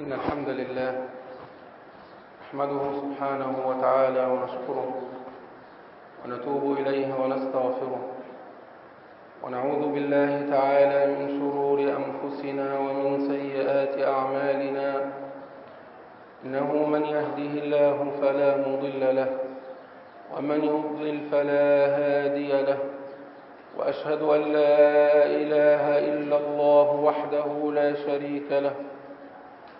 إن الحمد لله نحمده سبحانه وتعالى ونشكره ونتوب إليه ونستغفره ونعوذ بالله تعالى من شرور أنفسنا ومن سيئات أعمالنا. إنه من يهده الله فلا مضل له ومن يضلل فلا هادي له. وأشهد أن لا إله إلا الله وحده لا شريك له.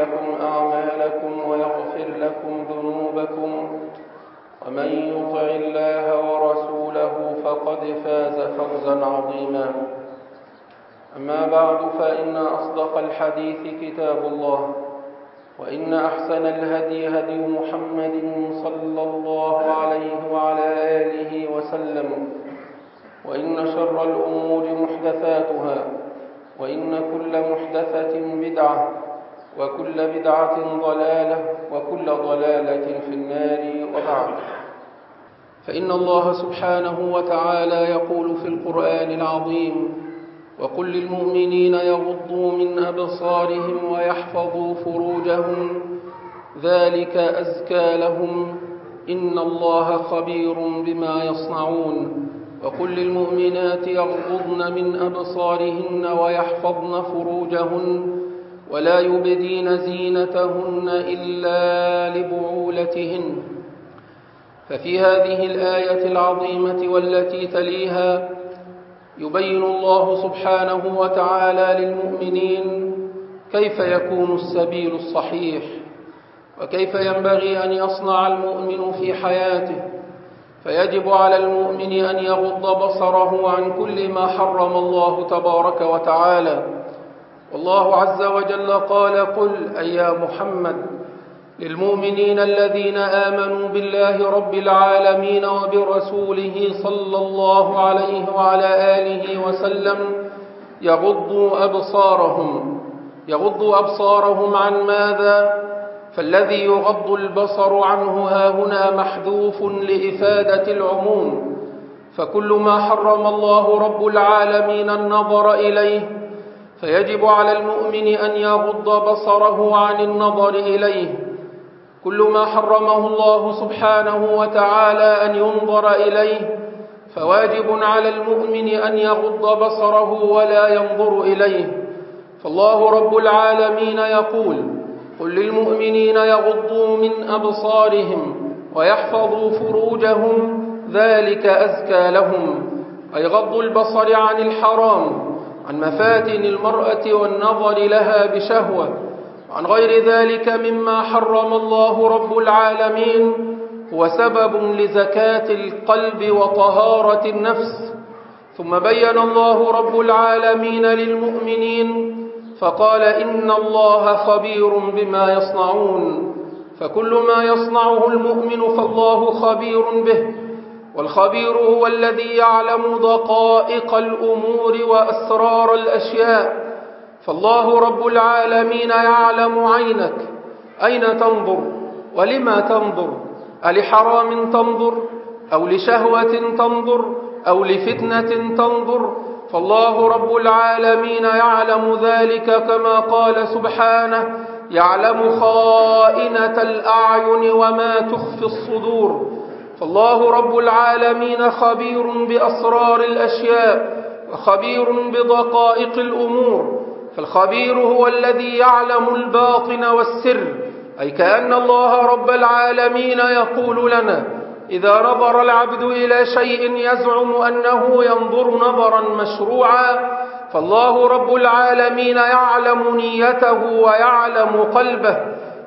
لكم أعمالكم ويغفر لكم ذنوبكم ومن يطع الله ورسوله فقد فاز فوزا عظيما. أما بعد فإن أصدق الحديث كتاب الله وإن أحسن الهدي هدي محمد صلى الله عليه وعلى آله وسلم وإن شر الأمور محدثاتها وإن كل محدثة بدعة وكل بدعة ضلالة وكل ضلالة في النار وبعد. فإن الله سبحانه وتعالى يقول في القرآن العظيم وقل للمؤمنين يغضوا من أبصارهم ويحفظوا فروجهم ذلك أزكى لهم. إن الله خبير بما يصنعون. وقل للمؤمنات يغضضن من أبصارهن ويحفظن فروجهن. ولا يبدين زينتهن إلا لبعولتهن. ففي هذه الآية العظيمة والتي تليها يبين الله سبحانه وتعالى للمؤمنين كيف يكون السبيل الصحيح وكيف ينبغي أن يصنع المؤمن في حياته. فيجب على المؤمن أن يغض بصره عن كل ما حرم الله تبارك وتعالى. والله عز وجل قال قل أي يا محمد للمؤمنين الذين آمنوا بالله رب العالمين وبرسوله صلى الله عليه وعلى آله وسلم يغضوا أبصارهم يغضوا أبصارهم عن ماذا؟ فالذي يغض البصر عنه ها هنا محذوف لإفادة العموم فكل ما حرم الله رب العالمين النظر إليه فيجب على المؤمن أن يغض بصره عن النظر إليه. كل ما حرمه الله سبحانه وتعالى أن ينظر إليه فواجب على المؤمن أن يغض بصره ولا ينظر إليه. فالله رب العالمين يقول قل للمؤمنين يغضوا من أبصارهم ويحفظوا فروجهم ذلك أزكى لهم. أي غض البصر عن الحرام عن مفاتن المرأة والنظر لها بشهوة. عن غير ذلك مما حرم الله رب العالمين. هو سبب لزكاة القلب وطهارة النفس. ثم بين الله رب العالمين للمؤمنين. فقال إن الله خبير بما يصنعون. فكل ما يصنعه المؤمن فالله خبير به. والخبير هو الذي يعلم دقائق الأمور وأسرار الأشياء. فالله رب العالمين يعلم عينك. أين تنظر؟ ولما تنظر؟ ألحرام تنظر؟ أو لشهوة تنظر؟ أو لفتنة تنظر؟ فالله رب العالمين يعلم ذلك كما قال سبحانه يعلم خائنة الأعين وما تخفي الصدور. فالله رب العالمين خبير بأسرار الأشياء وخبير بدقائق الأمور فالخبير هو الذي يعلم الباطن والسر أي كأن الله رب العالمين يقول لنا إذا نظر العبد إلى شيء يزعم أنه ينظر نظرا مشروعا فالله رب العالمين يعلم نيته ويعلم قلبه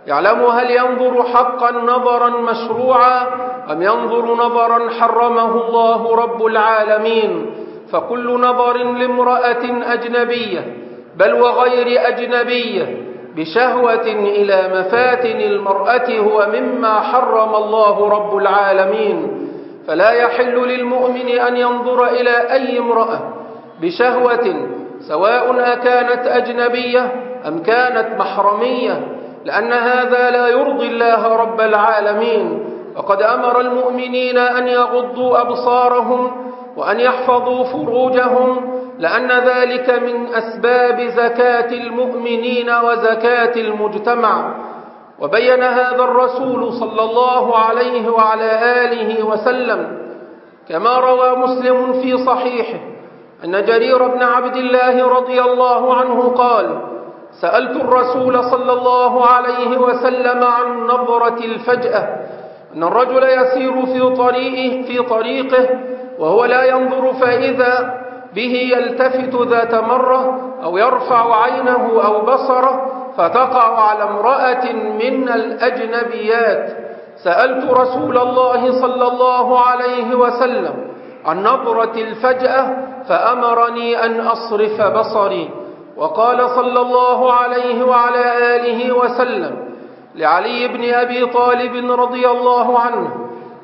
يعلم هل ينظر حقا نظرا مشروعا أم ينظر نظرا حرمه الله رب العالمين فكل نظر لامرأة أجنبية بل وغير أجنبية بشهوة إلى مفاتن المرأة هو مما حرم الله رب العالمين فلا يحل للمؤمن أن ينظر إلى أي امرأة بشهوة سواء أكانت أجنبية أم كانت محرمية لأن هذا لا يرضي الله رب العالمين. وقد أمر المؤمنين أن يغضوا أبصارهم وأن يحفظوا فروجهم لأن ذلك من أسباب زكاة المؤمنين وزكاة المجتمع. وبين هذا الرسول صلى الله عليه وعلى آله وسلم كما روى مسلم في صحيحه أن جرير بن عبد الله رضي الله عنه قال سألت الرسول صلى الله عليه وسلم عن نظرة الفجأة أن الرجل يسير في طريقه, في طريقه وهو لا ينظر فإذا به يلتفت ذات مرة أو يرفع عينه أو بصره فتقع على امرأة من الأجنبيات. سألت رسول الله صلى الله عليه وسلم عن نظرة الفجأة فأمرني أن أصرف بصري. وقال صلى الله عليه وعلى آله وسلم لعلي بن أبي طالب رضي الله عنه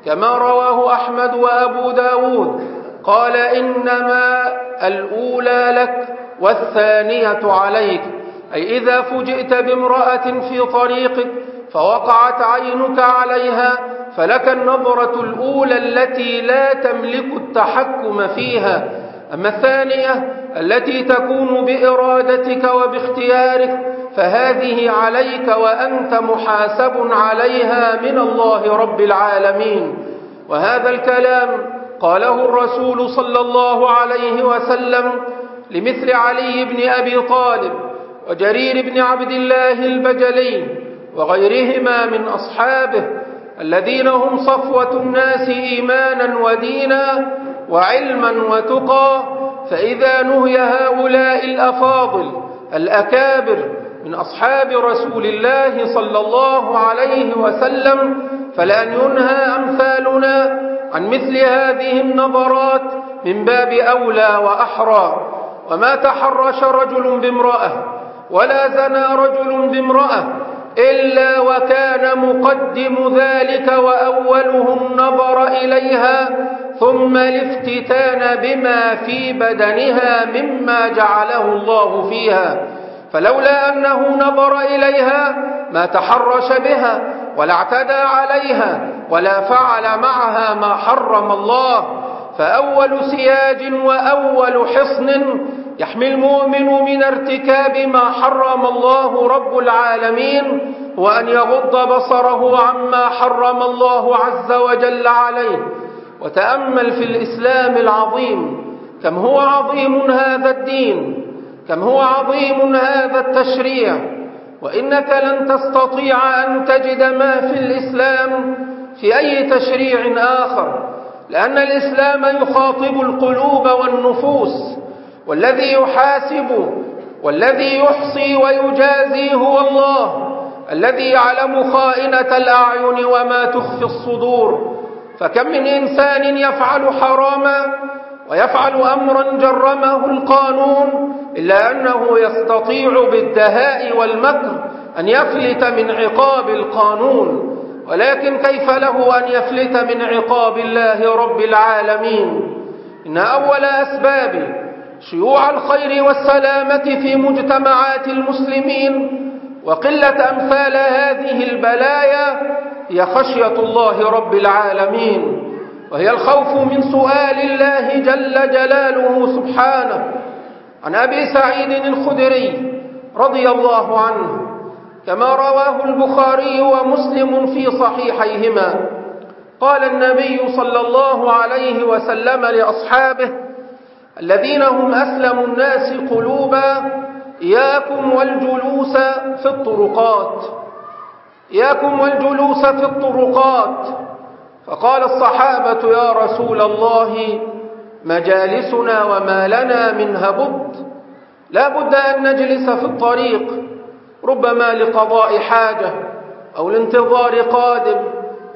كما رواه أحمد وأبو داود قال إنما الأولى لك والثانية عليك أي إذا فجئت بامرأة في طريقك فوقعت عينك عليها فلك النظرة الأولى التي لا تملك التحكم فيها أما الثانية التي تكون بإرادتك وباختيارك فهذه عليك وأنت محاسب عليها من الله رب العالمين. وهذا الكلام قاله الرسول صلى الله عليه وسلم لمثل علي بن أبي طالب وجرير بن عبد الله البجلي وغيرهما من أصحابه الذين هم صفوة الناس إيمانا ودينا وعلما وتقى فإذا نهي هؤلاء الأفاضل الأكابر من أصحاب رسول الله صلى الله عليه وسلم فلأن ينهى أمثالنا عن مثل هذه النظرات من باب أولى وأحرى. وما تحرش رجل بامرأة ولا زنى رجل بامرأة إلا وكان مقدم ذلك وأوله النظر إليها ثم الافتتان بما في بدنها مما جعله الله فيها. فلولا أنه نظر إليها ما تحرش بها ولا اعتدى عليها ولا فعل معها ما حرم الله. فأول سياج وأول حصن يحمي المؤمن من ارتكاب ما حرم الله رب العالمين وأن يغض بصره عما حرم الله عز وجل عليه. وتأمل في الإسلام العظيم كم هو عظيم هذا الدين؟ كم هو عظيم هذا التشريع؟ وإنك لن تستطيع أن تجد ما في الإسلام في أي تشريع آخر لأن الإسلام يخاطب القلوب والنفوس. والذي يحاسب والذي يحصي ويجازي هو الله الذي يعلم خائنة الأعين وما تخفي الصدور. فكم من إنسان يفعل حراما ويفعل أمرا جرمه القانون إلا أنه يستطيع بالدهاء والمكر أن يفلت من عقاب القانون. ولكن كيف له أن يفلت من عقاب الله رب العالمين؟ إن أول أسباب شيوع الخير والسلامة في مجتمعات المسلمين وقلة أمثال هذه البلايا هي خشية الله رب العالمين وهي الخوف من سؤال الله جل جلاله سبحانه. عن أبي سعيد الخدري رضي الله عنه كما رواه البخاري ومسلم في صحيحيهما قال النبي صلى الله عليه وسلم لأصحابه الذين هم أسلم الناس قلوبا إياكم والجلوس في الطرقات. إياكم والجلوس في الطرقات. فقال الصحابة يا رسول الله مجالسنا وما لنا منها بد لا بد أن نجلس في الطريق. ربما لقضاء حاجة أو لانتظار قادم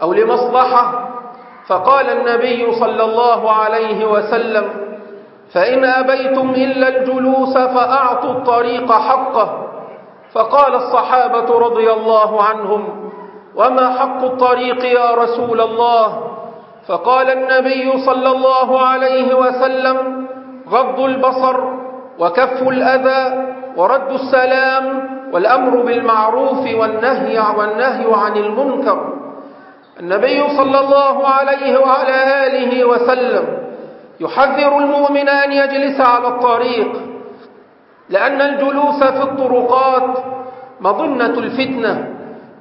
أو لمصلحة. فقال النبي صلى الله عليه وسلم فإن أبيتم إلا الجلوس فأعطوا الطريق حقه. فقال الصحابة رضي الله عنهم وما حق الطريق يا رسول الله؟ فقال النبي صلى الله عليه وسلم غض البصر وكف الأذى ورد السلام والأمر بالمعروف والنهي والنهي عن المنكر. النبي صلى الله عليه وعلى آله وسلم يحذر المؤمن أن يجلس على الطريق لأن الجلوس في الطرقات مظنة الفتنة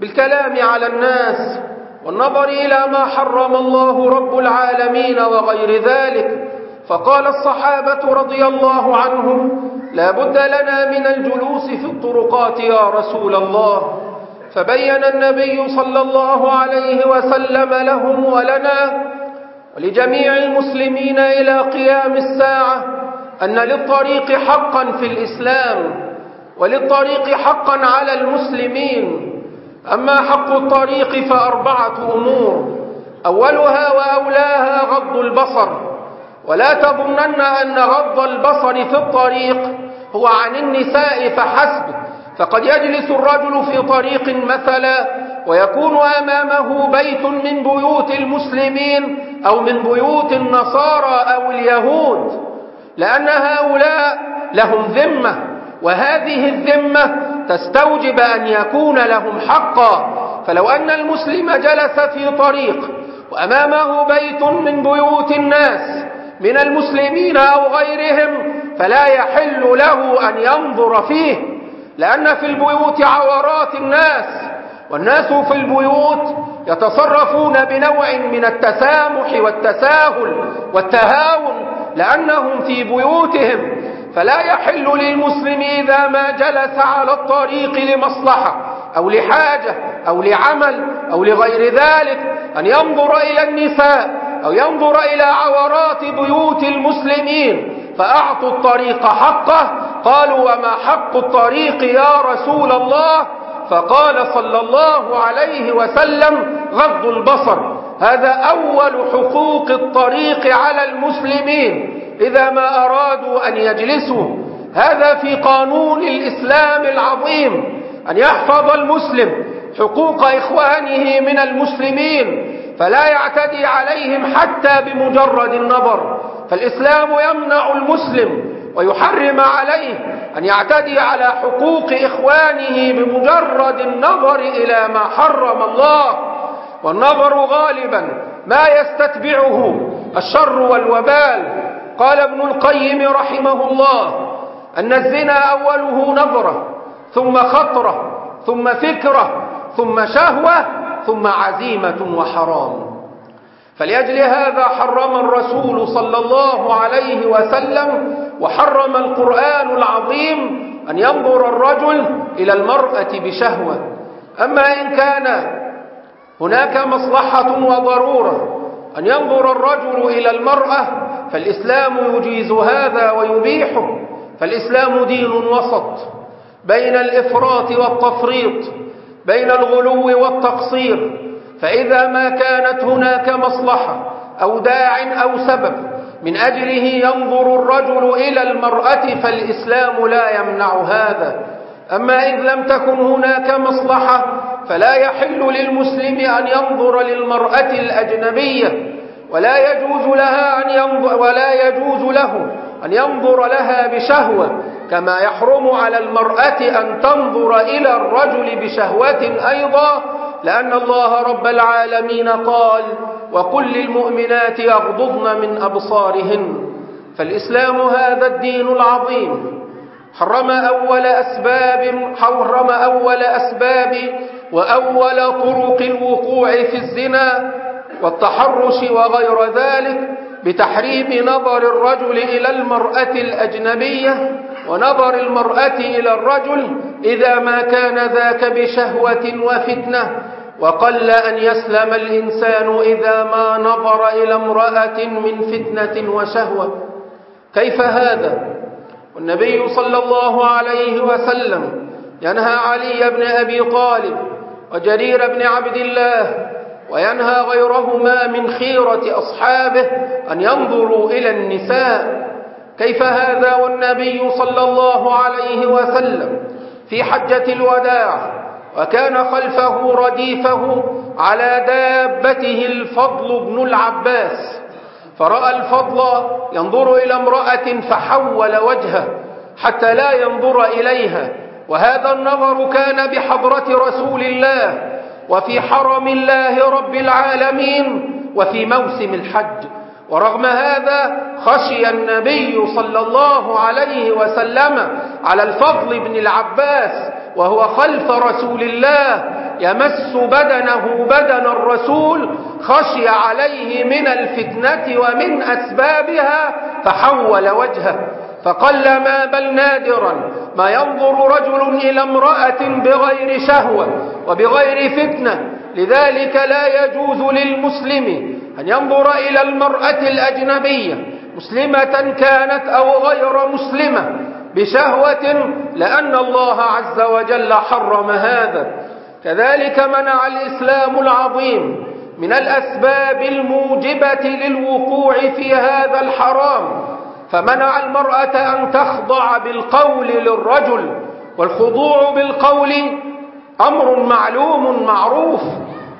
بالكلام على الناس والنظر إلى ما حرم الله رب العالمين وغير ذلك. فقال الصحابة رضي الله عنهم لا بد لنا من الجلوس في الطرقات يا رسول الله. فبين النبي صلى الله عليه وسلم لهم ولنا ولجميع المسلمين إلى قيام الساعة أن للطريق حقا في الإسلام وللطريق حقا على المسلمين. أما حق الطريق فأربعة أمور أولها وأولاها غض البصر. ولا تظنن أن غض البصر في الطريق هو عن النساء فحسب. فقد يجلس الرجل في طريق مثلا ويكون أمامه بيت من بيوت المسلمين أو من بيوت النصارى أو اليهود لأن هؤلاء لهم ذمة وهذه الذمة تستوجب أن يكون لهم حقا. فلو أن المسلم جلس في طريق وأمامه بيت من بيوت الناس من المسلمين أو غيرهم فلا يحل له أن ينظر فيه لأن في البيوت عورات الناس والناس في البيوت يتصرفون بنوع من التسامح والتساهل والتهاون لأنهم في بيوتهم. فلا يحل للمسلم إذا ما جلس على الطريق لمصلحة أو لحاجة أو لعمل أو لغير ذلك أن ينظر إلى النساء أو ينظر إلى عورات بيوت المسلمين. فأعطوا الطريق حقه. قالوا وما حق الطريق يا رسول الله؟ فقال صلى الله عليه وسلم غض البصر. هذا أول حقوق الطريق على المسلمين. إذا ما أرادوا أن يجلسوا هذا في قانون الإسلام العظيم. أن يحفظ المسلم حقوق إخوانه من المسلمين فلا يعتدي عليهم حتى بمجرد النظر. فالإسلام يمنع المسلم ويحرم عليه أن يعتدي على حقوق إخوانه بمجرد النظر إلى ما حرم الله والنظر غالبا ما يستتبعه الشر والوبال. قال ابن القيم رحمه الله أن الزنا أوله نظرة ثم خطرة ثم فكرة ثم شهوة ثم عزيمة وحرام. فلأجل هذا حرم الرسول صلى الله عليه وسلم وحرم القرآن العظيم أن ينظر الرجل إلى المرأة بشهوة. أما إن كان هناك مصلحة وضرورة أن ينظر الرجل إلى المرأة فالإسلام يجيز هذا ويبيحه. فالإسلام دين وسط بين الإفراط والتفريط بين الغلو والتقصير. فإذا ما كانت هناك مصلحة أو داع أو سبب من أجله ينظر الرجل إلى المرأة فالإسلام لا يمنع هذا. أما إذ لم تكن هناك مصلحة فلا يحل للمسلم أن ينظر للمرأة الأجنبية ولا يجوز لها أن ينظر ولا يجوز له أن ينظر لها بشهوة كما يحرم على المرأة أن تنظر إلى الرجل بشهوة أيضا لأن الله رب العالمين قال وقل للمؤمنات يغضضن من أبصارهن فالإسلام هذا الدين العظيم. حرم أول أسباب حرم أول أسباب وأول طرق الوقوع في الزنا والتحرش وغير ذلك بتحريم نظر الرجل إلى المرأة الأجنبية ونظر المرأة إلى الرجل إذا ما كان ذاك بشهوة وفتنة وقل أن يسلم الإنسان إذا ما نظر إلى امرأة من فتنة وشهوة. كيف هذا؟ والنبي صلى الله عليه وسلم ينهى علي بن أبي طالب وجرير بن عبد الله وينهى غيرهما من خيرة أصحابه أن ينظروا إلى النساء. كيف هذا والنبي صلى الله عليه وسلم في حجة الوداع وكان خلفه رديفه على دابته الفضل بن العباس فرأى الفضل ينظر إلى امرأة فحول وجهه حتى لا ينظر إليها وهذا النظر كان بحضرة رسول الله وفي حرم الله رب العالمين وفي موسم الحج. ورغم هذا خشي النبي صلى الله عليه وسلم على الفضل بن العباس وهو خلف رسول الله يمس بدنه بدن الرسول خشي عليه من الفتنة ومن أسبابها فحول وجهه فقلما بل نادرا ما ينظر رجل إلى امرأة بغير شهوة وبغير فتنة لذلك لا يجوز للمسلم أن ينظر إلى المرأة الأجنبية مسلمة كانت أو غير مسلمة بشهوة لأن الله عز وجل حرم هذا. كذلك منع الإسلام العظيم من الأسباب الموجبة للوقوع في هذا الحرام فمنع المرأة أن تخضع بالقول للرجل والخضوع بالقول أمر معلوم معروف.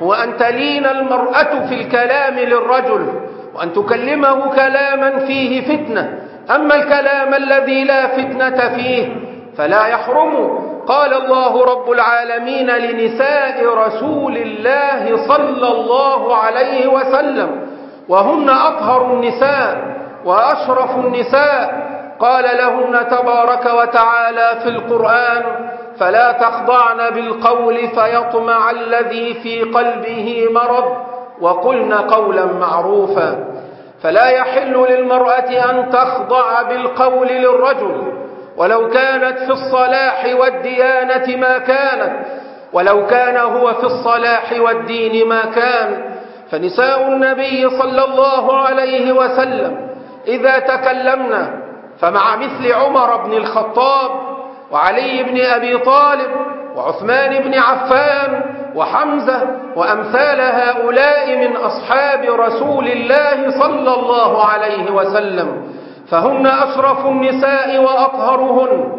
هو أن تلين المرأة في الكلام للرجل وأن تكلمه كلاما فيه فتنة. أما الكلام الذي لا فتنة فيه فلا يحرم. قال الله رب العالمين لنساء رسول الله صلى الله عليه وسلم وهن أطهر النساء وأشرف النساء قال لهن تبارك وتعالى في القرآن فلا تخضعن بالقول فيطمع الذي في قلبه مرض وقلن قولا معروفا. فلا يحل للمرأة أن تخضع بالقول للرجل ولو كانت في الصلاح والديانة ما كانت ولو كان هو في الصلاح والدين ما كان. فنساء النبي صلى الله عليه وسلم إذا تكلمنا فمع مثل عمر بن الخطاب وعلي بن أبي طالب وعثمان بن عفان وحمزة وأمثال هؤلاء من أصحاب رسول الله صلى الله عليه وسلم فهن أشرف النساء وأطهرهن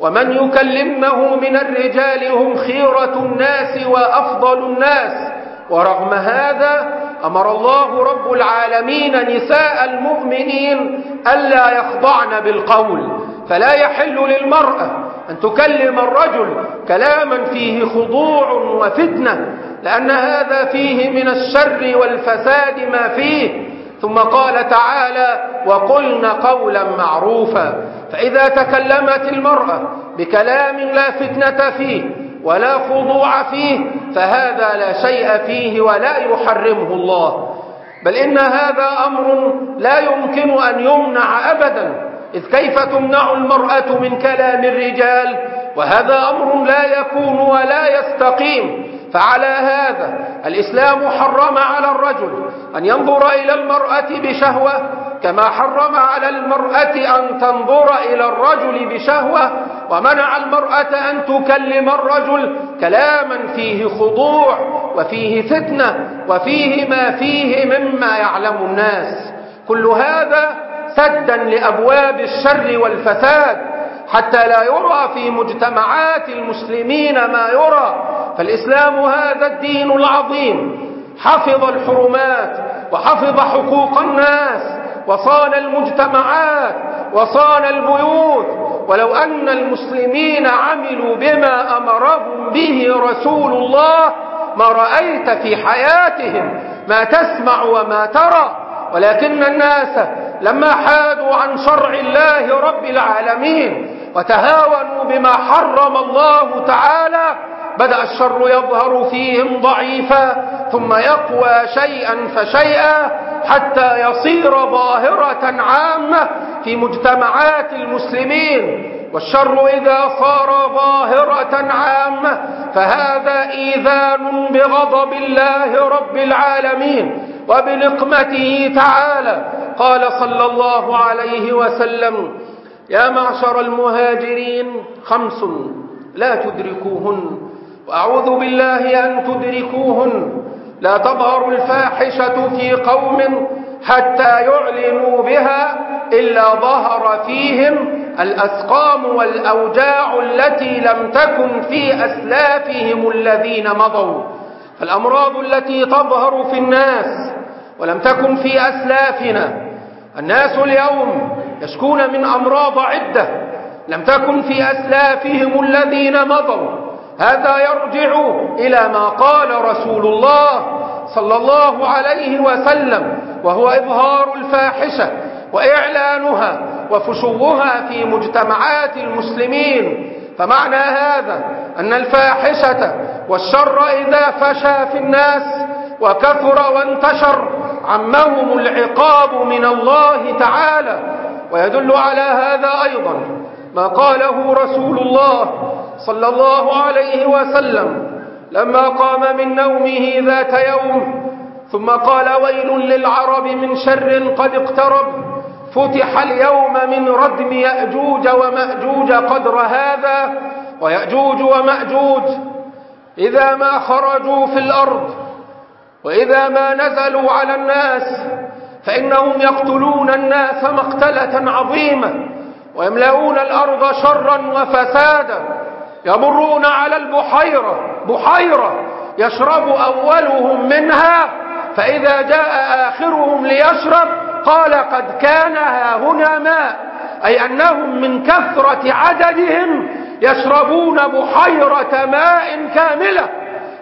ومن يكلمه من الرجال هم خيرة الناس وأفضل الناس ورغم هذا أمر الله رب العالمين نساء المؤمنين ألا يخضعن بالقول فلا يحل للمرأة أن تكلم الرجل كلاما فيه خضوع وفتنة لأن هذا فيه من الشر والفساد ما فيه. ثم قال تعالى وقلن قولا معروفا. فإذا تكلمت المرأة بكلام لا فتنة فيه ولا خضوع فيه فهذا لا شيء فيه ولا يحرمه الله. بل إن هذا أمر لا يمكن أن يمنع أبدا. إذ كيف تمنع المرأة من كلام الرجال؟ وهذا أمر لا يكون ولا يستقيم. فعلى هذا الإسلام حرم على الرجل أن ينظر إلى المرأة بشهوة كما حرم على المرأة أن تنظر إلى الرجل بشهوة ومنع المرأة أن تكلم الرجل كلاما فيه خضوع وفيه فتنة وفيه ما فيه مما يعلم الناس. كل هذا سدا لأبواب الشر والفساد حتى لا يرى في مجتمعات المسلمين ما يرى. فالإسلام هذا الدين العظيم. حفظ الحرمات وحفظ حقوق الناس وصان المجتمعات وصان البيوت. ولو أن المسلمين عملوا بما أمرهم به رسول الله ما رأيت في حياتهم ما تسمع وما ترى. ولكن الناس لما حادوا عن شرع الله رب العالمين وتهاونوا بما حرم الله تعالى بدأ الشر يظهر فيهم ضعيفا ثم يقوى شيئا فشيئا حتى يصير ظاهرة عامة في مجتمعات المسلمين. والشر إذا صار ظاهرة عامة فهذا إيذان بغضب الله رب العالمين. وبنقمته تعالى قال صلى الله عليه وسلم يا معشر المهاجرين خمس لا تدركوهن وأعوذ بالله أن تدركوهن لا تظهر الفاحشة في قوم حتى يعلنوا بها إلا ظهر فيهم الأسقام والأوجاع التي لم تكن في أسلافهم الذين مضوا فالأمراض التي تظهر في الناس ولم تكن في أسلافنا. الناس اليوم يشكون من أمراض عدة. لم تكن في أسلافهم الذين مضوا. هذا يرجع إلى ما قال رسول الله صلى الله عليه وسلم وهو إظهار الفاحشة وإعلانها وفشوها في مجتمعات المسلمين. فمعنى هذا أن الفاحشة والشر إذا فشى في الناس وكثر وانتشر عمهم العقاب من الله تعالى ويدل على هذا أيضا ما قاله رسول الله صلى الله عليه وسلم لما قام من نومه ذات يوم ثم قال ويل للعرب من شر قد اقترب فتح اليوم من ردم يأجوج ومأجوج قدر هذا ويأجوج ومأجوج إذا ما خرجوا في الأرض وإذا ما نزلوا على الناس فإنهم يقتلون الناس مقتلة عظيمة ويملؤون الأرض شرا وفسادا يمرون على البحيرة بحيرة يشرب أولهم منها فإذا جاء آخرهم ليشرب قال قد كان ها هنا ماء أي أنهم من كثرة عددهم يشربون بحيرة ماء كاملة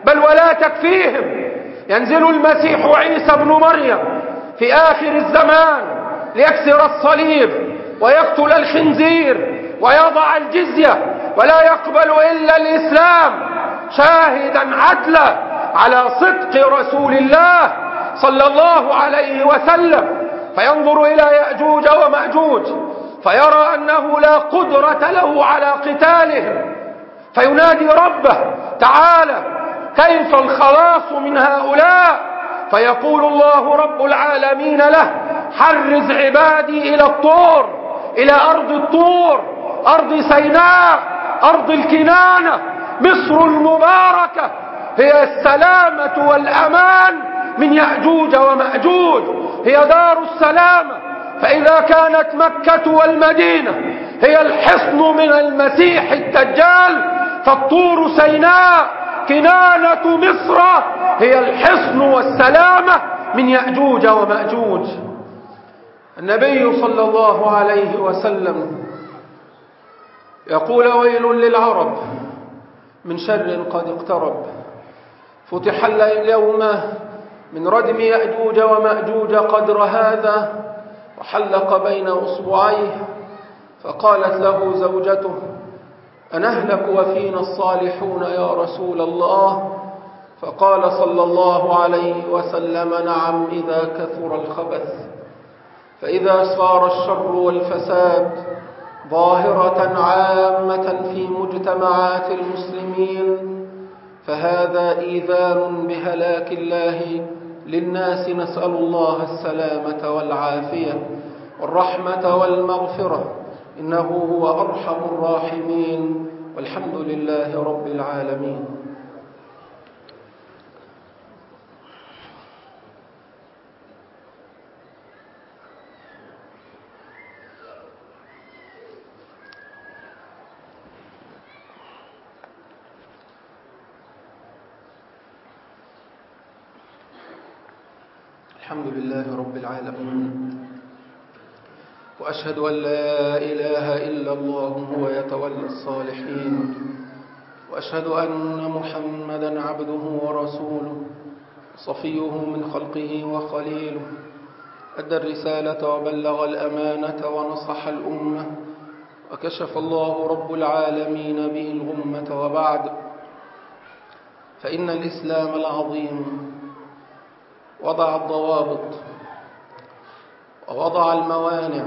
بل ولا تكفيهم. ينزل المسيح عيسى بن مريم في آخر الزمان ليكسر الصليب ويقتل الخنزير ويضع الجزية ولا يقبل إلا الإسلام شاهدا عدلا على صدق رسول الله صلى الله عليه وسلم. فينظر إلى يأجوج ومأجوج فيرى أنه لا قدرة له على قتالهم. فينادي ربه تعالى كيف الخلاص من هؤلاء؟ فيقول الله رب العالمين له حرز عبادي إلى الطور إلى أرض الطور أرض سيناء أرض الكنانة مصر المباركة. هي السلامة والأمان من يأجوج ومأجوج. هي دار السلامة. فإذا كانت مكة والمدينة هي الحصن من المسيح الدجال فالطور سيناء. كنانة مصر هي الحصن والسلامة من يأجوج ومأجوج. النبي صلى الله عليه وسلم يقول ويل للعرب من شر قد اقترب. فتح اليوم من ردم يأجوج ومأجوج قدر هذا وحلق بين أصبعيه فقالت له زوجته أنهلك وفينا الصالحون يا رسول الله؟ فقال صلى الله عليه وسلم نعم إذا كثر الخبث. فإذا صار الشر والفساد ظاهرة عامة في مجتمعات المسلمين فهذا إيذان بهلاك الله. للناس نسأل الله السلامة والعافية والرحمة والمغفرة. إنه هو أرحم الراحمين والحمد لله رب العالمين الحمد لله رب العالمين وأشهد أن لا إله إلا الله هو يتولى الصالحين وأشهد أن محمدا عبده ورسوله صفيه من خلقه وخليله أدى الرسالة وبلغ الأمانة ونصح الأمة وكشف الله رب العالمين به الغمة وبعد فإن الإسلام العظيم وضع الضوابط ووضع الموانع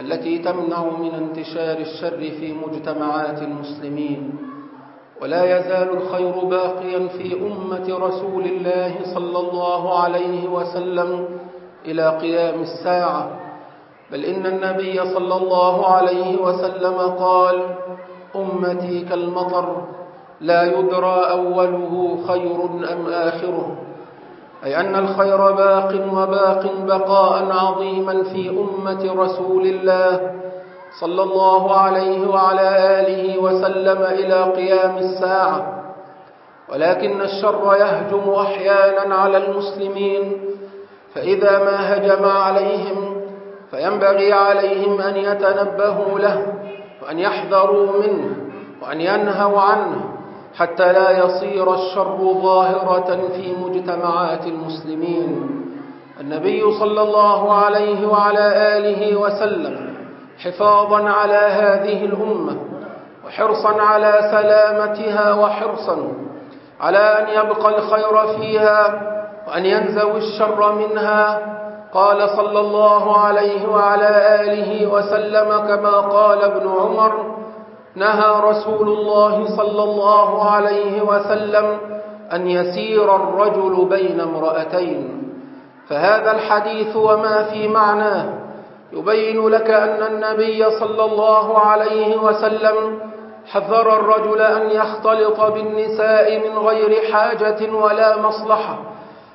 التي تمنع من انتشار الشر في مجتمعات المسلمين. ولا يزال الخير باقيا في أمة رسول الله صلى الله عليه وسلم إلى قيام الساعة. بل إن النبي صلى الله عليه وسلم قال أمتي كالمطر لا يدرى أوله خير أم آخره. أي أن الخير باق وباق بقاء عظيما في أمة رسول الله صلى الله عليه وعلى آله وسلم إلى قيام الساعة. ولكن الشر يهجم أحيانا على المسلمين فإذا ما هجم عليهم فينبغي عليهم أن يتنبهوا له وأن يحذروا منه وأن ينهوا عنه. حتى لا يصير الشر ظاهرة في مجتمعات المسلمين. النبي صلى الله عليه وعلى آله وسلم حفاظا على هذه الأمة وحرصا على سلامتها وحرصا على أن يبقى الخير فيها وأن ينزوي الشر منها. قال صلى الله عليه وعلى آله وسلم كما قال ابن عمر نهى رسول الله صلى الله عليه وسلم أن يسير الرجل بين امرأتين. فهذا الحديث وما في معناه. يبين لك أن النبي صلى الله عليه وسلم حذر الرجل أن يختلط بالنساء من غير حاجة ولا مصلحة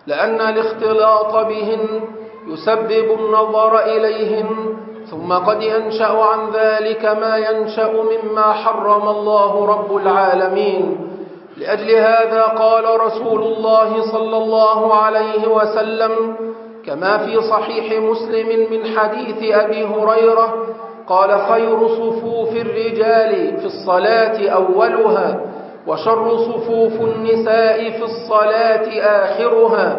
لأن الاختلاط بهن يسبب النظر إليهن ثم قد ينشأ عن ذلك ما ينشأ مما حرم الله رب العالمين. لأجل هذا قال رسول الله صلى الله عليه وسلم كما في صحيح مسلم من حديث أبي هريرة قال خير صفوف الرجال في الصلاة أولها وشر صفوف النساء في الصلاة آخرها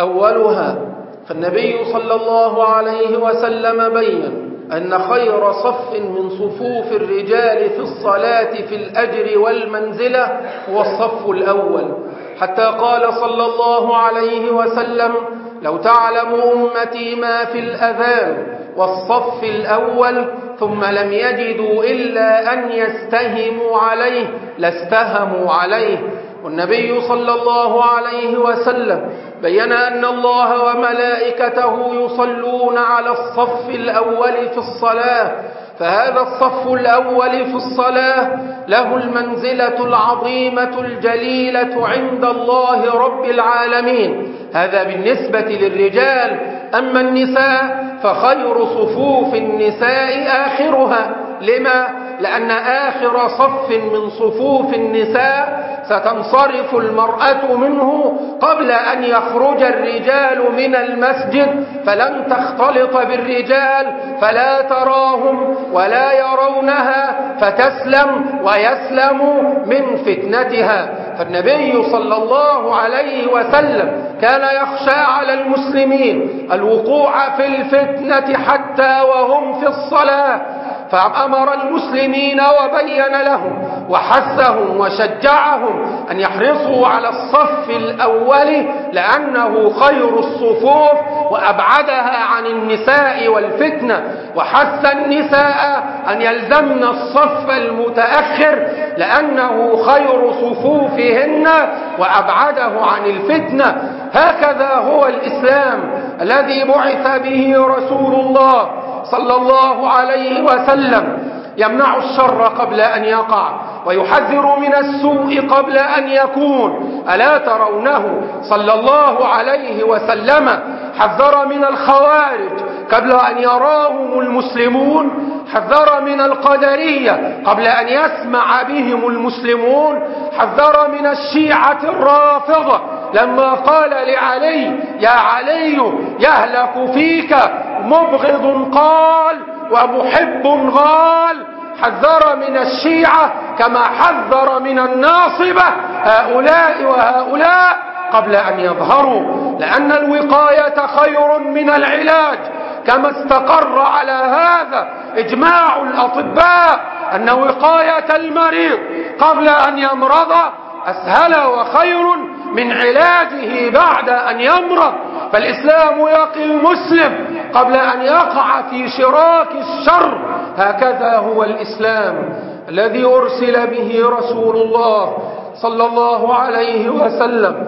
أولها. فالنبي صلى الله عليه وسلم بين أن خير صف من صفوف الرجال في الصلاة في الأجر والمنزلة هو الصف الأول. حتى قال صلى الله عليه وسلم لو تعلم أمتي ما في الأذان والصف الأول ثم لم يجدوا إلا أن يستهموا عليه لاستهموا عليه. والنبي صلى الله عليه وسلم بين أن الله وملائكته يصلون على الصف الأول في الصلاة فهذا الصف الأول في الصلاة له المنزلة العظيمة الجليلة عند الله رب العالمين هذا بالنسبة للرجال أما النساء فخير صفوف النساء آخرها لما؟ لأن آخر صف من صفوف النساء ستنصرف المرأة منه قبل أن يخرج الرجال من المسجد فلن تختلط بالرجال فلا تراهم ولا يرونها فتسلم ويسلم من فتنتها. فالنبي صلى الله عليه وسلم كان يخشى على المسلمين الوقوع في الفتنة حتى وهم في الصلاة. فأمر المسلمين وبين لهم وحثهم وشجعهم أن يحرصوا على الصف الأول لأنه خير الصفوف وأبعدها عن النساء والفتنة وحث النساء أن يلزمن الصف المتأخر لأنه خير صفوفهن وأبعده عن الفتنة هكذا هو الإسلام الذي بعث به رسول الله صلى الله عليه وسلم يمنع الشر قبل أن يقع ويحذر من السوء قبل أن يكون. ألا ترونه صلى الله عليه وسلم حذر من الخوارج قبل أن يراهم المسلمون حذر من القدرية قبل أن يسمع بهم المسلمون حذر من الشيعة الرافضة لما قال لعلي يا علي يهلك فيك مبغض قال ومحب غال. حذر من الشيعة كما حذر من الناصبة. هؤلاء وهؤلاء قبل أن يظهروا لأن الوقاية خير من العلاج. كما استقر على هذا إجماع الأطباء أن وقاية المريض قبل أن يمرض أسهل وخير من علاجه بعد أن يمرض. فالإسلام يقي المسلم قبل أن يقع في شراك الشر. هكذا هو الإسلام الذي أرسل به رسول الله صلى الله عليه وسلم.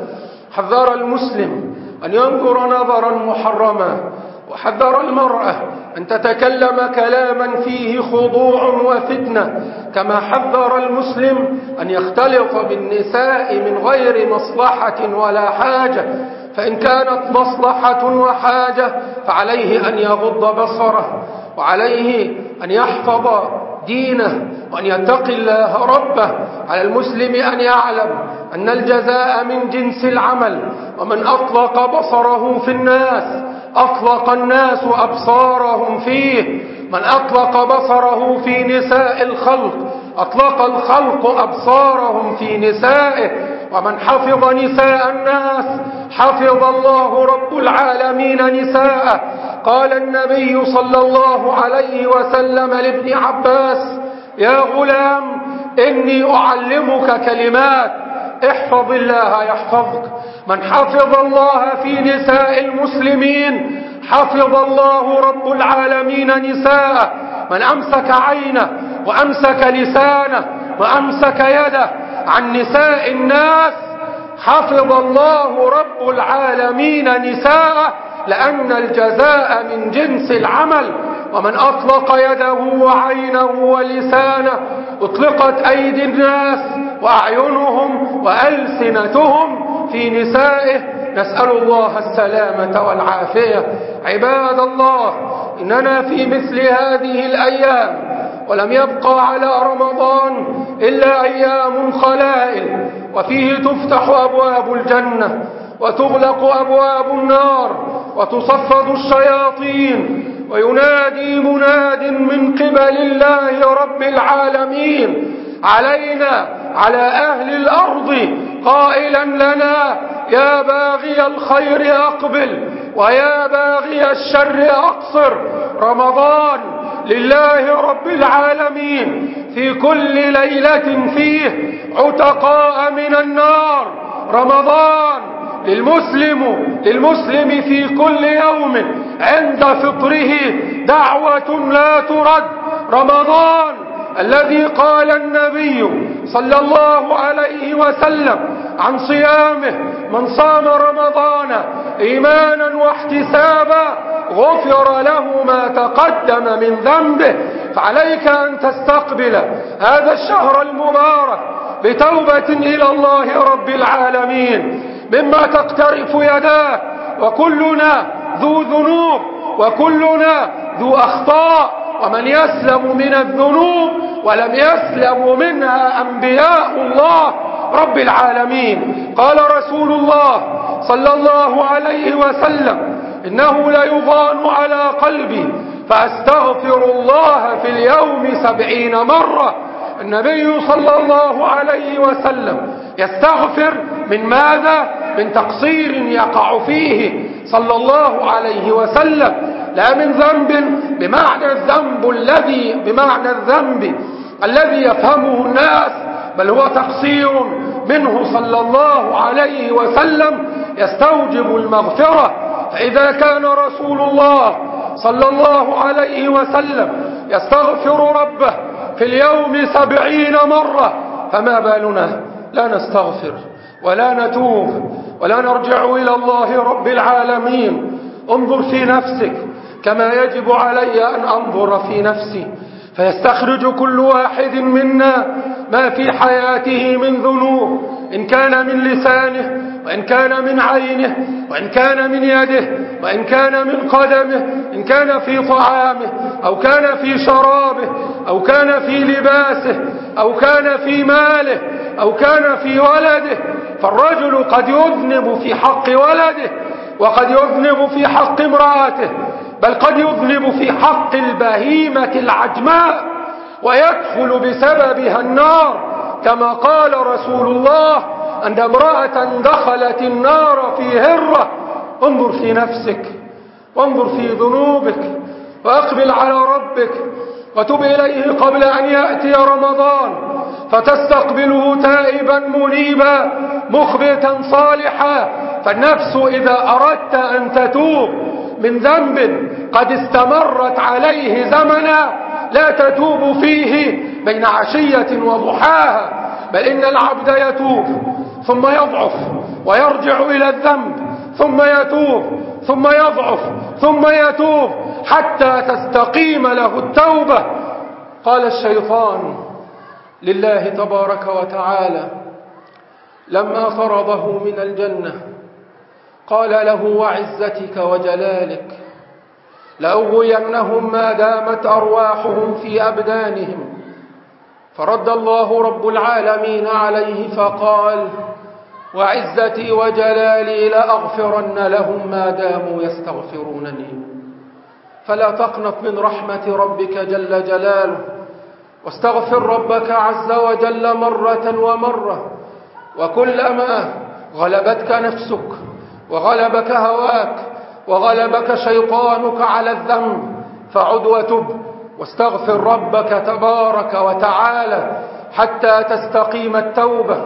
حذر المسلم أن ينظر نظرا محرما وحذر المرأة أن تتكلم كلاما فيه خضوع وفتنة. كما حذر المسلم أن يختلط بالنساء من غير مصلحة ولا حاجة. فإن كانت مصلحة وحاجة فعليه أن يغض بصره وعليه أن يحفظ دينه وأن يتقي الله ربه. على المسلم أن يعلم أن الجزاء من جنس العمل ومن أطلق بصره في الناس أطلق الناس أبصارهم فيه. من أطلق بصره في نساء الخلق أطلق الخلق أبصارهم في نسائه. ومن حفظ نساء الناس حفظ الله رب العالمين نساءه. قال النبي صلى الله عليه وسلم لابن عباس يا غلام إني أعلمك كلمات. احفظ الله يحفظك. من حفظ الله في نساء المسلمين حفظ الله رب العالمين نساءه. من أمسك عينه وأمسك لسانه وأمسك يده عن نساء الناس حفظ الله رب العالمين نساءه لأن الجزاء من جنس العمل. ومن أطلق يده وعينه ولسانه أطلقت أيدي الناس وأعينهم وألسنتهم في نسائه. نسأل الله السلامة والعافية. عباد الله إننا في مثل هذه الأيام ولم يبقى على رمضان إلا أيام خلائل وفيه تفتح أبواب الجنة وتغلق أبواب النار وتصفد الشياطين وينادي مناد من قبل الله رب العالمين علينا على أهل الأرض قائلا لنا يا باغي الخير أقبل ويا باغي الشر أقصر. رمضان لله رب العالمين. في كل ليلة فيه عتقاء من النار. رمضان للمسلم للمسلم في كل يوم عند فطره دعوة لا ترد. رمضان الذي قال النبي صلى الله عليه وسلم عن صيامه من صام رمضان إيمانا واحتسابا غفر له ما تقدم من ذنبه فعليك أن تستقبل هذا الشهر المبارك بتوبة إلى الله رب العالمين مما تقترف يداه وكلنا ذو ذنوب. وكلنا ذو أخطاء ومن يسلم من الذنوب ولم يسلم منها أنبياء الله رب العالمين. قال رسول الله صلى الله عليه وسلم إنه ليغان على قلبي فأستغفر الله في اليوم سبعين مرة. النبي صلى الله عليه وسلم يستغفر من ماذا؟ من تقصير يقع فيه صلى الله عليه وسلم. لا من ذنب بمعنى الذنب الذي بمعنى الذنب الذي يفهمه الناس بل هو تقصير منه صلى الله عليه وسلم. يستوجب المغفرة. فإذا كان رسول الله صلى الله عليه وسلم يستغفر ربه في اليوم سبعين مرة فما بالنا؟ لا نستغفر. ولا نتوب ولا نرجع إلى الله رب العالمين. انظر في نفسك كما يجب علي أن أنظر في نفسي. فيستخرج كل واحد منا ما في حياته من ذنوب إن كان من لسانه وإن كان من عينه وإن كان من يده وإن كان من قدمه إن كان في طعامه أو كان في شرابه أو كان في لباسه أو كان في ماله أو كان في ولده. فالرجل قد يذنب في حق ولده وقد يذنب في حق امرأته بل قد يذنب في حق البهيمة العجماء ويدخل بسببها النار كما قال رسول الله أن امرأة دخلت النار في هرة انظر في نفسك وانظر في ذنوبك وأقبل على ربك وتب إليه قبل أن يأتي رمضان فتستقبله تائبا منيبا مخبتا صالحا. فالنفس إذا أردت أن تتوب من ذنب قد استمرت عليه زمنا لا تتوب فيه بين عشية وضحاها. بل إن العبد يتوب ثم يضعف ويرجع إلى الذنب ثم يتوب ثم يضعف ثم يتوب حتى تستقيم له التوبة. قال الشيطان لله تبارك وتعالى لما طرده من الجنة. قال له وعزتك وجلالك لأغوينهم ما دامت أرواحهم في أبدانهم. فرد الله رب العالمين عليه فقال وعزتي وجلالي لأغفرن لهم ما داموا يستغفرونني. فلا تقنط من رحمة ربك جل جلاله واستغفر ربك عز وجل مرة ومرة. وكلما غلبتك نفسك وغلبك هواك وغلبك شيطانك على الذنب فعد وتب واستغفر ربك تبارك وتعالى حتى تستقيم التوبة.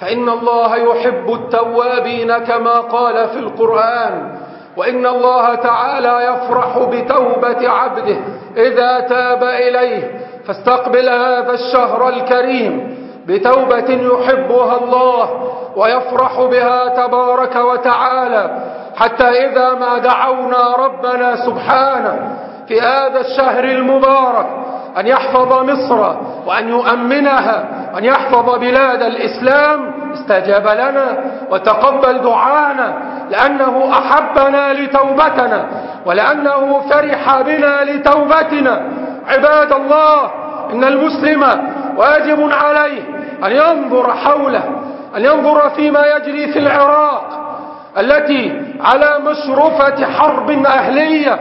فإن الله يحب التوابين كما قال في القرآن وإن الله تعالى يفرح بتوبة عبده إذا تاب إليه فاستقبل هذا الشهر الكريم بتوبة يحبها الله ويفرح بها تبارك وتعالى. حتى إذا ما دعونا ربنا سبحانه في هذا الشهر المبارك أن يحفظ مصر وأن يؤمنها وأن يحفظ بلاد الإسلام. استجاب لنا وتقبل دعانا لأنه أحبنا لتوبتنا ولأنه فرح بنا لتوبتنا. عباد الله إن المسلم واجب عليه أن ينظر حوله أن ينظر فيما يجري في العراق التي على مشرفة حرب أهلية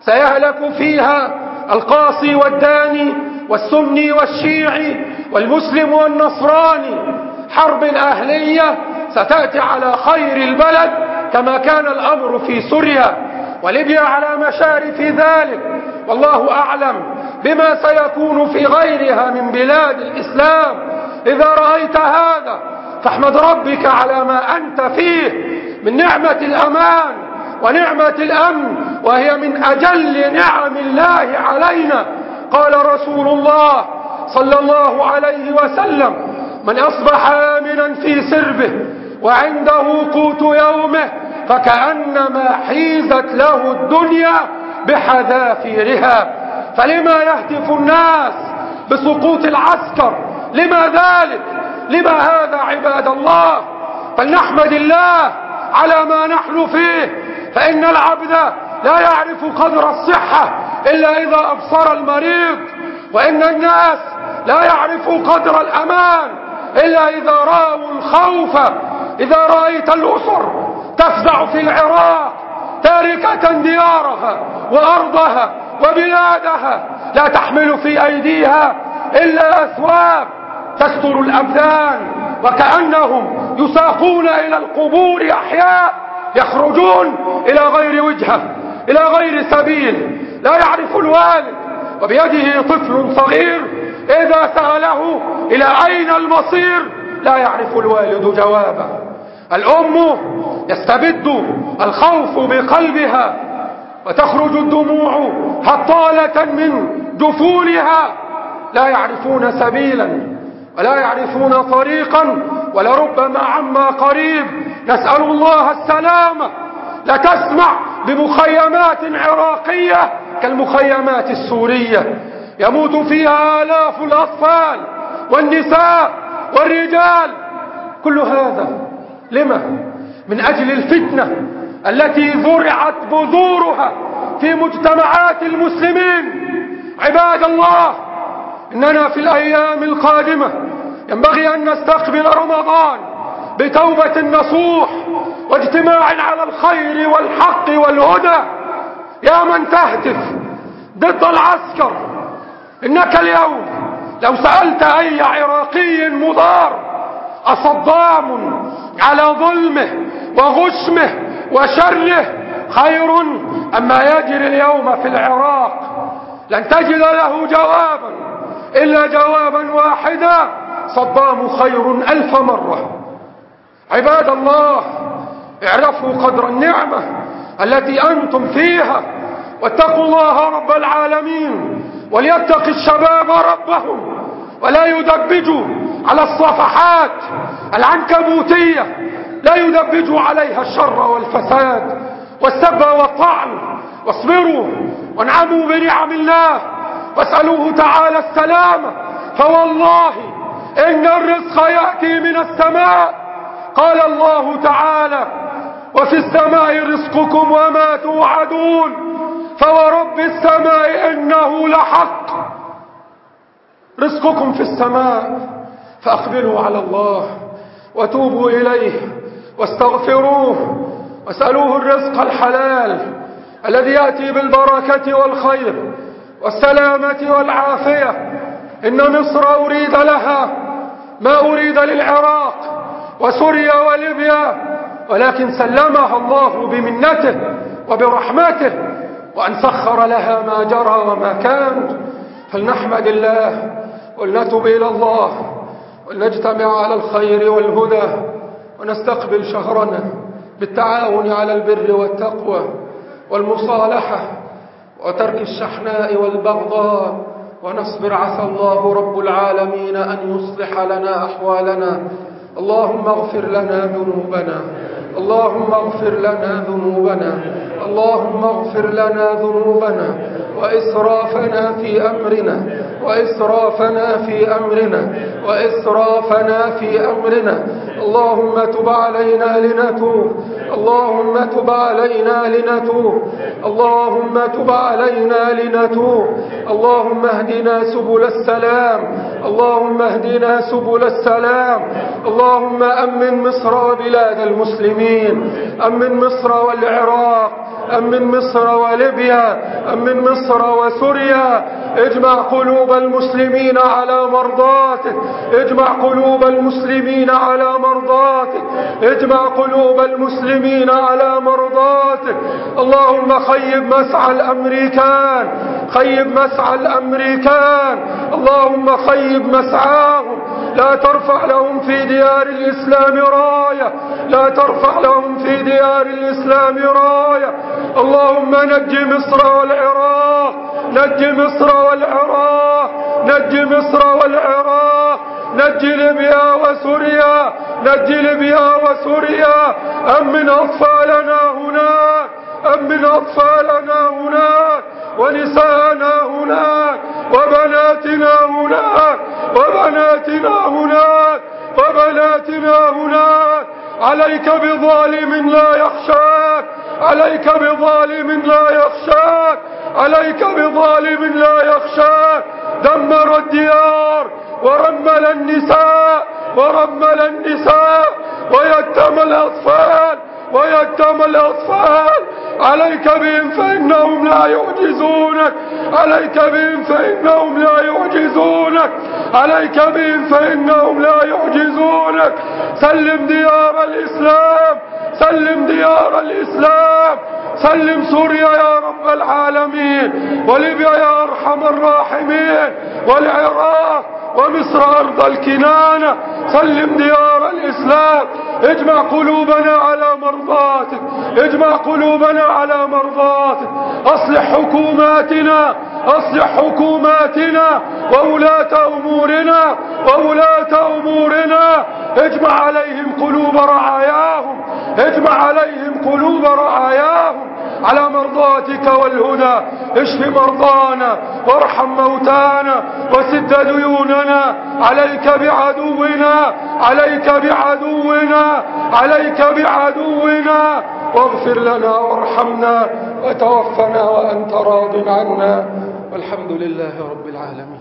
سيهلك فيها القاصي والداني والسني والشيعي والمسلم والنصراني. حرب أهلية ستأتي على خير البلد كما كان الأمر في سوريا. وليبيا على مشارف ذلك. والله أعلم بما سيكون في غيرها من بلاد الإسلام. إذا رأيت هذا فاحمد ربك على ما أنت فيه من نعمة الأمان ونعمة الأمن وهي من أجل نعم الله علينا. قال رسول الله صلى الله عليه وسلم من أصبح آمنا في سربه وعنده قوت يومه فكأنما حيزت له الدنيا بحذافيرها. فلما يهتف الناس بسقوط العسكر؟ لما ذلك؟ لما هذا عباد الله؟ فلنحمد الله على ما نحن فيه فإن العبد لا يعرف قدر الصحة إلا إذا أبصر المريض وإن الناس لا يعرفوا قدر الأمان إلا إذا رأوا الخوف. إذا رأيت الأسر تفزع في العراق تاركة ديارها وأرضها وبلادها لا تحمل في أيديها إلا أثواب تستر الأبدان وكأنهم يساقون إلى القبور أحياء يخرجون إلى غير وجهة إلى غير سبيل لا يعرف الوالد. وبيده طفل صغير إذا سأله إلى أين المصير؟ لا يعرف الوالد جوابا الأم يستبد الخوف بقلبها وتخرج الدموع هطالة من جفونها لا يعرفون سبيلا ولا يعرفون طريقا ولربما عما قريب. نسأل الله السلامة. لتسمع بمخيمات عراقية كالمخيمات السورية. يموت فيها آلاف الأطفال والنساء والرجال. كل هذا لما؟ من أجل الفتنة التي ذرعت بذورها في مجتمعات المسلمين. عباد الله إننا في الأيام القادمة ينبغي أن نستقبل رمضان بتوبة نصوح واجتماع على الخير والحق والهدى. يا من تهتف ضد العسكر إنك اليوم لو سألت أي عراقي مضار أصدام على ظلمه وغشمه وشره خير أما يجري اليوم في العراق. لن تجد له جوابا إلا جوابا واحدا. صدام خير ألف مرة. عباد الله اعرفوا قدر النعمة التي أنتم فيها واتقوا الله رب العالمين وليتق الشباب ربهم ولا يدبجوا على الصفحات العنكبوتية لا يدبجوا عليها الشر والفساد والسب والطعن. واصبروا وانعموا بنعم الله واسألوه تعالى السلامة فوالله إن الرزق يأتي من السماء. قال الله تعالى وفي السماء رزقكم وما توعدون. فورب السماء إنه لحق. رزقكم في السماء. فأقبلوا على الله وتوبوا إليه واستغفروه واسألوه الرزق الحلال الذي يأتي بالبركة والخير والسلامة والعافية. إن مصر أريد لها ما أريد للعراق وسوريا وليبيا ولكن سلمها الله بمنته وبرحمته وأن سخر لها ما جرى وما كان. فلنحمد الله ولنتب إلى الله. ولنجتمع على الخير والهدى ونستقبل شهرنا بالتعاون على البر والتقوى والمصالحة وترك الشحناء والبغضاء ونصبر عسى الله رب العالمين أن يصلح لنا أحوالنا. اللهم اغفر لنا ذنوبنا. اللهم اغفر لنا ذنوبنا. اللهم اغفر لنا ذنوبنا. وإسرافنا في أمرنا. وإسرافنا في أمرنا وإسرافنا في أمرنا. اللهم تب علينا لنتوب. اللهم تب علينا لنتوب. اللهم تب علينا لنتوب. اللهم اهدنا سبل السلام. اللهم اهدنا سبل السلام. اللهم أمن مصر وبلاد المسلمين. أمن مصر والعراق. أمن مصر وليبيا. أمن مصر وسوريا. اجمع قلوب المسلمين على مرضاتك. اجمع قلوب المسلمين على مرضاتك. اجمع قلوب المسلمين على مرضاتك. اللهم خيب مسعى الأمريكان. خيب مسعى الأمريكان. اللهم خيب مسعاهم لا ترفع لهم في ديار الإسلام راية. لا ترفع لهم في ديار الإسلام راية. اللهم نج مصر والعراق. نج مصر والعراق. نج مصر والعراق. نج ليبيا وسوريا نج ليبيا وسوريا أمن أطفالنا هناك أمن أطفالنا هناك ونساءنا هناك وبناتنا هناك وبناتنا هناك وبناتنا هناك. عليك بظالم لا يخشاك عليك بظالم لا يخشاك عليك بظالم لا يخشاك. دمر الديار ورمل النساء ورمل النساء ويتم الأطفال ويتم الأطفال. عليك بهم فإنهم لا يعجزونك عليك بهم فإنهم لا يعجزونك عليك بهم فإنهم لا يعجزونك. سلم ديار الإسلام سلم ديار الإسلام سلم سوريا يا رب العالمين وليبيا يا أرحم الراحمين والعراق ومصر أرض الكنانة سلم ديار الإسلام. اجمع قلوبنا على مرضاتك. اجمع قلوبنا على مرضاتك. أصلح حكوماتنا. أصلح حكوماتنا. وولاة أمورنا. وولاة أمورنا. اجمع عليهم قلوب رعاياهم. اجمع عليهم قلوب رعاياهم. على مرضاتك والهدى. اشف مرضانا وارحم موتانا وسد ديوننا. عليك بعدونا عليك بعدونا عليك بعدونا. واغفر لنا وارحمنا وتوفنا وأنت راض عنا. والحمد لله رب العالمين.